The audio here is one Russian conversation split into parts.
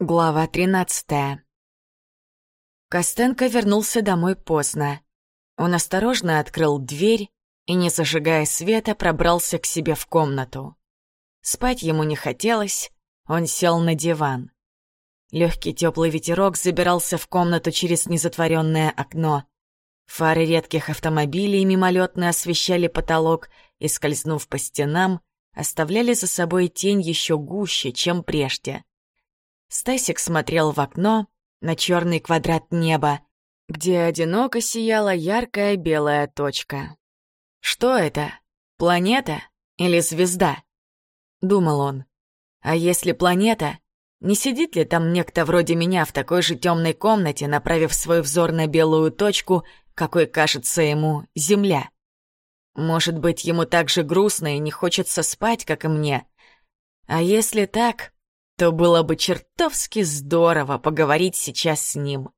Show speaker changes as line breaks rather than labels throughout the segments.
Глава тринадцатая. Костенко вернулся домой поздно. Он осторожно открыл дверь и, не зажигая света, пробрался к себе в комнату. Спать ему не хотелось, он сел на диван. Легкий теплый ветерок забирался в комнату через незатворенное окно. Фары редких автомобилей мимолетно освещали потолок и, скользнув по стенам, оставляли за собой тень еще гуще, чем прежде. Стасик смотрел в окно на черный квадрат неба, где одиноко сияла яркая белая точка. «Что это? Планета или звезда?» — думал он. «А если планета, не сидит ли там некто вроде меня в такой же темной комнате, направив свой взор на белую точку, какой кажется ему Земля? Может быть, ему так же грустно и не хочется спать, как и мне? А если так, то было бы чертовски здорово поговорить сейчас с ним.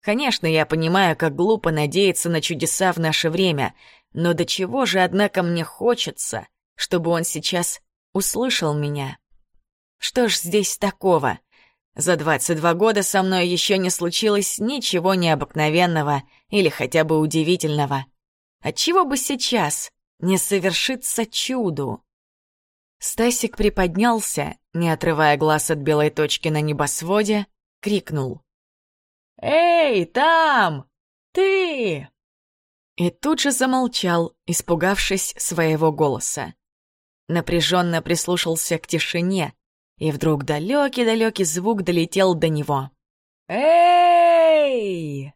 Конечно, я понимаю, как глупо надеяться на чудеса в наше время, но до чего же, однако, мне хочется, чтобы он сейчас услышал меня. Что ж здесь такого? За 22 года со мной еще не случилось ничего необыкновенного или хотя бы удивительного. Отчего бы сейчас не совершиться чуду? Стасик приподнялся, не отрывая глаз от белой точки на небосводе, крикнул. «Эй, там! Ты!» И тут же замолчал, испугавшись своего голоса. Напряженно прислушался к тишине, и вдруг далекий-далекий звук долетел до него. «Эй!»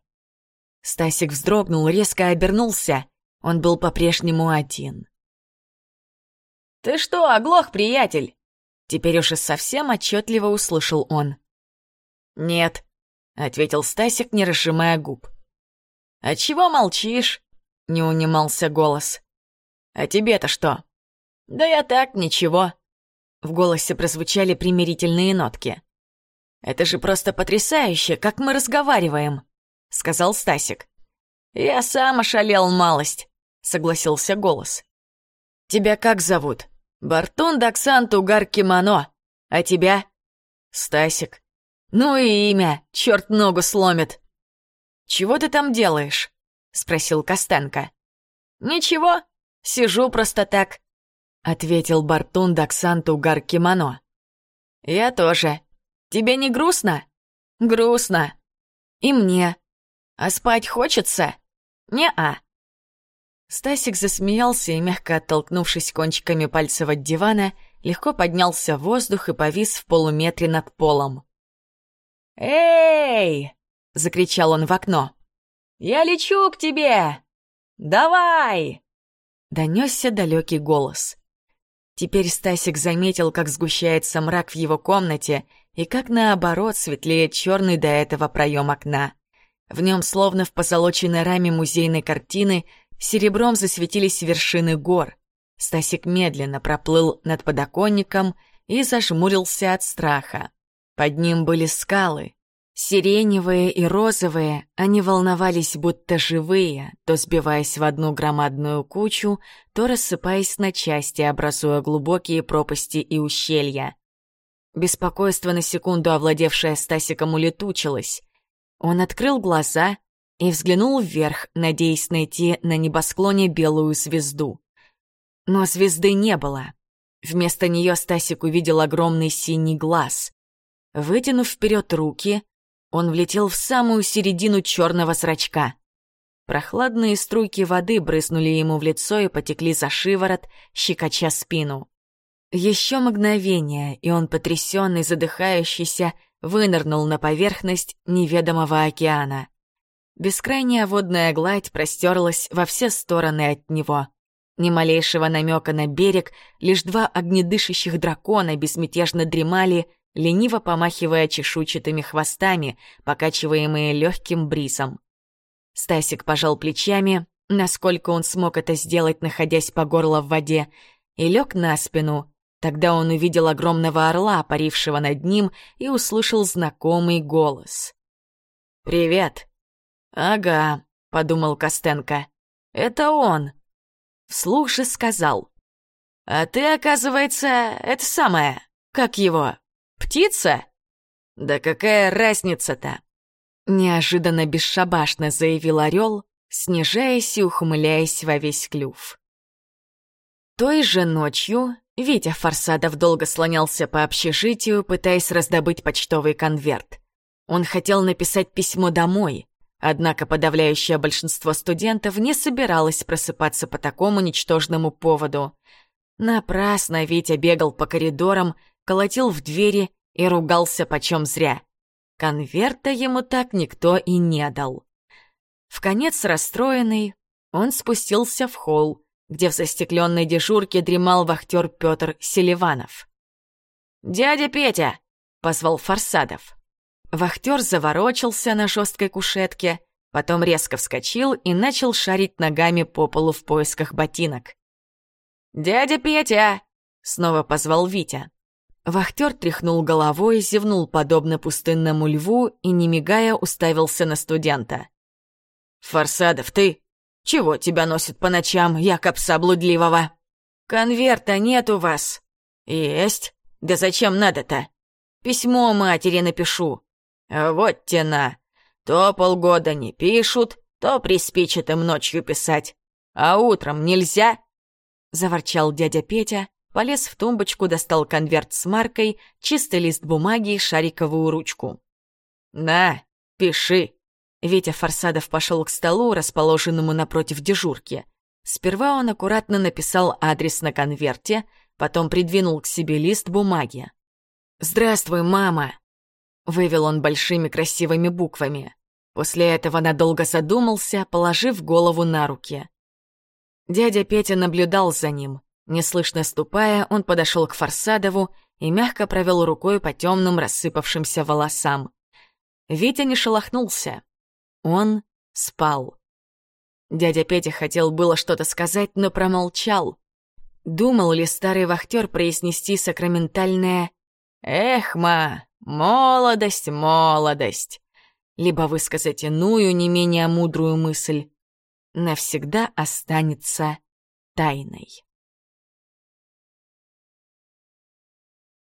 Стасик вздрогнул, резко обернулся. Он был по-прежнему один. «Ты что, оглох, приятель?» Теперь уж и совсем отчетливо услышал он. «Нет», — ответил Стасик, не разжимая губ. «А чего молчишь?» — не унимался голос. «А тебе-то что?» «Да я так, ничего». В голосе прозвучали примирительные нотки. «Это же просто потрясающе, как мы разговариваем», — сказал Стасик. «Я сам ошалел малость», — согласился голос. «Тебя как зовут?» Бартон Даксан Тугар Кимоно. А тебя? Стасик. Ну и имя, черт ногу сломит. Чего ты там делаешь? Спросил Костенко. Ничего, сижу просто так. Ответил Бартун Даксан Тугар Кимоно. Я тоже. Тебе не грустно? Грустно. И мне. А спать хочется? Не-а. Стасик засмеялся и, мягко оттолкнувшись кончиками пальцев от дивана, легко поднялся в воздух и повис в полуметре над полом. «Эй!» — закричал он в окно. «Я лечу к тебе! Давай!» Донесся далекий голос. Теперь Стасик заметил, как сгущается мрак в его комнате и как, наоборот, светлеет черный до этого проем окна. В нем, словно в позолоченной раме музейной картины, — Серебром засветились вершины гор. Стасик медленно проплыл над подоконником и зажмурился от страха. Под ним были скалы. Сиреневые и розовые, они волновались будто живые, то сбиваясь в одну громадную кучу, то рассыпаясь на части, образуя глубокие пропасти и ущелья. Беспокойство на секунду, овладевшее Стасиком, улетучилось. Он открыл глаза и взглянул вверх, надеясь найти на небосклоне белую звезду. Но звезды не было. Вместо нее Стасик увидел огромный синий глаз. Вытянув вперед руки, он влетел в самую середину черного зрачка. Прохладные струйки воды брызнули ему в лицо и потекли за шиворот, щекоча спину. Еще мгновение, и он, потрясенный, задыхающийся, вынырнул на поверхность неведомого океана. Бескрайняя водная гладь простерлась во все стороны от него. Ни малейшего намека на берег, лишь два огнедышащих дракона безмятежно дремали, лениво помахивая чешуйчатыми хвостами, покачиваемые легким бризом. Стасик пожал плечами, насколько он смог это сделать, находясь по горло в воде, и лег на спину. Тогда он увидел огромного орла, парившего над ним, и услышал знакомый голос. «Привет!» «Ага», — подумал Костенко. «Это он». Вслух же сказал. «А ты, оказывается, это самое, как его, птица?» «Да какая разница-то?» Неожиданно бесшабашно заявил орел, снижаясь и ухмыляясь во весь клюв. Той же ночью Витя Форсадов долго слонялся по общежитию, пытаясь раздобыть почтовый конверт. Он хотел написать письмо домой, однако подавляющее большинство студентов не собиралось просыпаться по такому ничтожному поводу. Напрасно Витя бегал по коридорам, колотил в двери и ругался почем зря. Конверта ему так никто и не дал. В конец расстроенный, он спустился в холл, где в застекленной дежурке дремал вахтер Петр Селиванов. «Дядя Петя!» — позвал Форсадов. Вахтер заворочился на жесткой кушетке, потом резко вскочил и начал шарить ногами по полу в поисках ботинок. «Дядя Петя!» — снова позвал Витя. Вахтер тряхнул головой, зевнул подобно пустынному льву и, не мигая, уставился на студента. «Форсадов, ты? Чего тебя носит по ночам, якоб блудливого?» «Конверта нет у вас?» «Есть. Да зачем надо-то?» «Письмо матери напишу». «Вот тена. То полгода не пишут, то приспичит им ночью писать. А утром нельзя?» Заворчал дядя Петя, полез в тумбочку, достал конверт с маркой, чистый лист бумаги и шариковую ручку. «На, пиши». Витя Форсадов пошел к столу, расположенному напротив дежурки. Сперва он аккуратно написал адрес на конверте, потом придвинул к себе лист бумаги. «Здравствуй, мама!» Вывел он большими красивыми буквами. После этого надолго задумался, положив голову на руки. Дядя Петя наблюдал за ним. Неслышно ступая, он подошел к Форсадову и мягко провел рукой по темным рассыпавшимся волосам. Витя не шелохнулся. Он спал. Дядя Петя хотел было что-то сказать, но промолчал. Думал ли старый вахтер произнести сакраментальное «Эх, ма, молодость, молодость», либо высказать иную, не менее мудрую мысль навсегда останется тайной.